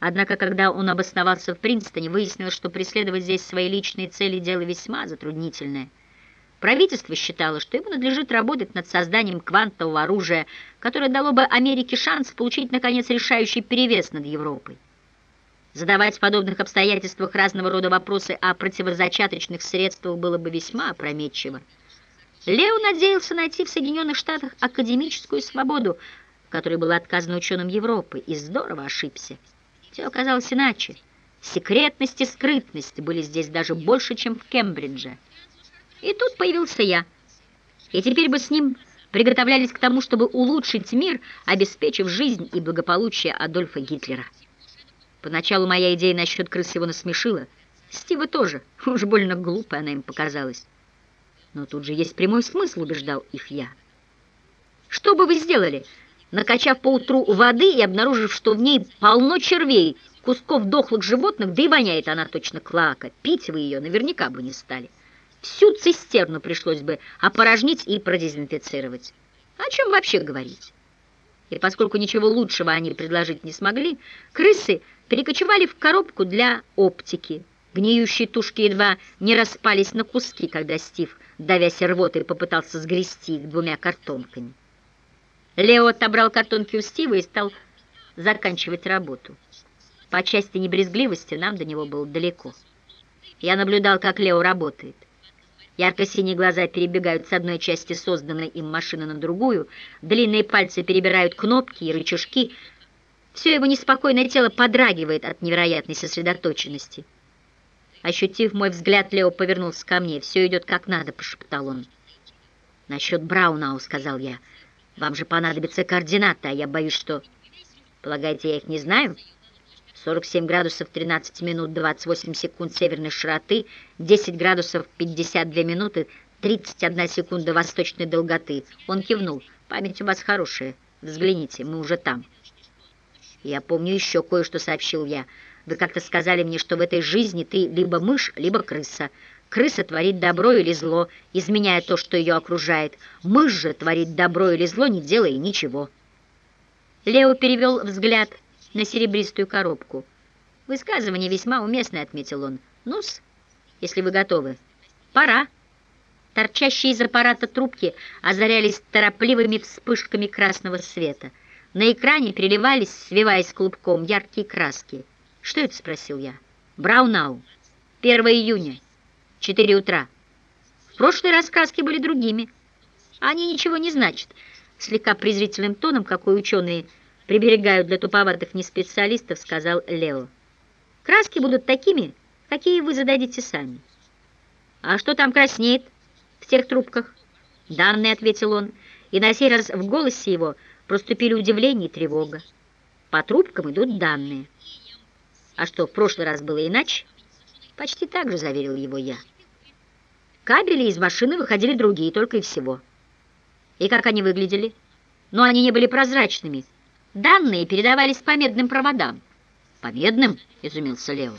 Однако, когда он обосновался в Принстоне, выяснилось, что преследовать здесь свои личные цели – дело весьма затруднительное. Правительство считало, что ему надлежит работать над созданием квантового оружия, которое дало бы Америке шанс получить, наконец, решающий перевес над Европой. Задавать в подобных обстоятельствах разного рода вопросы о противозачаточных средствах было бы весьма опрометчиво. Лео надеялся найти в Соединенных Штатах академическую свободу, которой было отказано ученым Европы, и здорово ошибся. Все оказалось иначе. Секретность и скрытность были здесь даже больше, чем в Кембридже. И тут появился я. И теперь бы с ним приготовлялись к тому, чтобы улучшить мир, обеспечив жизнь и благополучие Адольфа Гитлера. Поначалу моя идея насчет крыс его насмешила. Стива тоже. Уж больно глупой она им показалась. Но тут же есть прямой смысл, убеждал их я. Что бы вы сделали, накачав поутру воды и обнаружив, что в ней полно червей, кусков дохлых животных, да и воняет она точно клака. Пить вы ее наверняка бы не стали. Всю цистерну пришлось бы опорожнить и продезинфицировать. О чем вообще говорить? И поскольку ничего лучшего они предложить не смогли, крысы перекочевали в коробку для оптики. Гниющие тушки едва не распались на куски, когда Стив, давясь рвотой, попытался сгрести их двумя картонками. Лео отобрал картонки у Стива и стал заканчивать работу. По части небрезгливости нам до него было далеко. Я наблюдал, как Лео работает. Ярко-синие глаза перебегают с одной части созданной им машины на другую, длинные пальцы перебирают кнопки и рычажки. Все его неспокойное тело подрагивает от невероятной сосредоточенности. Ощутив мой взгляд, Лео повернулся ко мне. «Все идет как надо», — пошептал он. «Насчет Браунау», — сказал я, — вам же понадобятся координаты, а я боюсь, что... Полагаете, я их не знаю? 47 градусов 13 минут 28 секунд северной широты, 10 градусов 52 минуты 31 секунда восточной долготы. Он кивнул. Память у вас хорошая. Взгляните, мы уже там. Я помню еще кое-что сообщил я. Вы как-то сказали мне, что в этой жизни ты либо мышь, либо крыса. Крыса творит добро или зло, изменяя то, что ее окружает. Мышь же творит добро или зло, не делая ничего. Лео перевел взгляд на серебристую коробку. «Высказывание весьма уместное», — отметил он. «Ну-с, если вы готовы. Пора». Торчащие из аппарата трубки озарялись торопливыми вспышками красного света. На экране переливались, свиваясь клубком, яркие краски. «Что это?» — спросил я. «Браунау. 1 июня». Четыре утра. В прошлый раз краски были другими. Они ничего не значат. Слегка презрительным тоном, какой ученые приберегают для туповатых неспециалистов, сказал Лео. Краски будут такими, какие вы зададите сами. А что там краснеет в тех трубках? Данные, ответил он, и на сей раз в голосе его проступили удивление и тревога. По трубкам идут данные. А что, в прошлый раз было иначе? Почти так же заверил его я. Кабели из машины выходили другие, только и всего. И как они выглядели? Но они не были прозрачными. Данные передавались по медным проводам. По медным? Изумился Лео.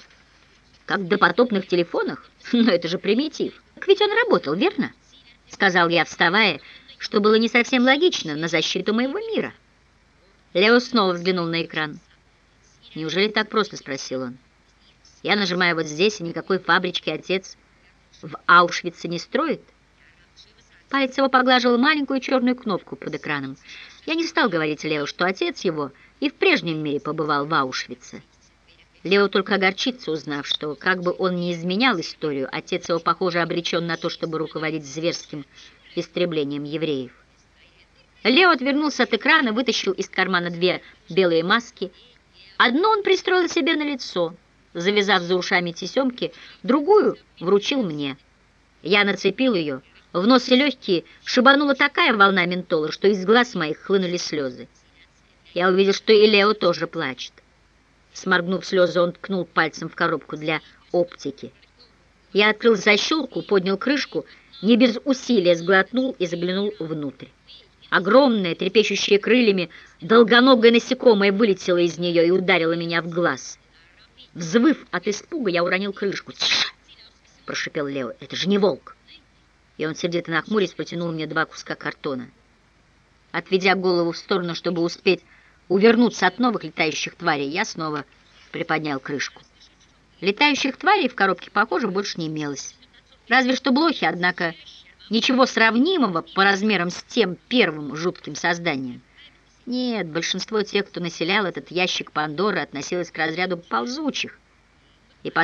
Как в допотопных телефонах? Но это же примитив. Так ведь он работал, верно? Сказал я, вставая, что было не совсем логично на защиту моего мира. Лео снова взглянул на экран. «Неужели так просто?» — спросил он. Я нажимаю вот здесь, и никакой фабрички отец в Аушвице не строит. Палец его поглаживал маленькую черную кнопку под экраном. Я не стал говорить Лео, что отец его и в прежнем мире побывал в Аушвице. Лео только огорчится, узнав, что, как бы он ни изменял историю, отец его, похоже, обречен на то, чтобы руководить зверским истреблением евреев. Лео отвернулся от экрана, вытащил из кармана две белые маски. Одну он пристроил себе на лицо — завязав за ушами тесемки, другую вручил мне. Я нацепил ее, в нос и легкие шибанула такая волна ментола, что из глаз моих хлынули слезы. Я увидел, что и Лео тоже плачет. Сморгнув слезы, он ткнул пальцем в коробку для оптики. Я открыл защелку, поднял крышку, не без усилия сглотнул и заглянул внутрь. Огромное, трепещущее крыльями, долгоногое насекомое вылетело из нее и ударило меня в глаз — Взвыв от испуга, я уронил крышку. «Тише!» — прошипел Лео. «Это же не волк!» И он сердито нахмурясь протянул мне два куска картона. Отведя голову в сторону, чтобы успеть увернуться от новых летающих тварей, я снова приподнял крышку. Летающих тварей в коробке, похоже, больше не имелось. Разве что блохи, однако ничего сравнимого по размерам с тем первым жутким созданием. Нет, большинство тех, кто населял этот ящик Пандоры, относилось к разряду ползучих. И последний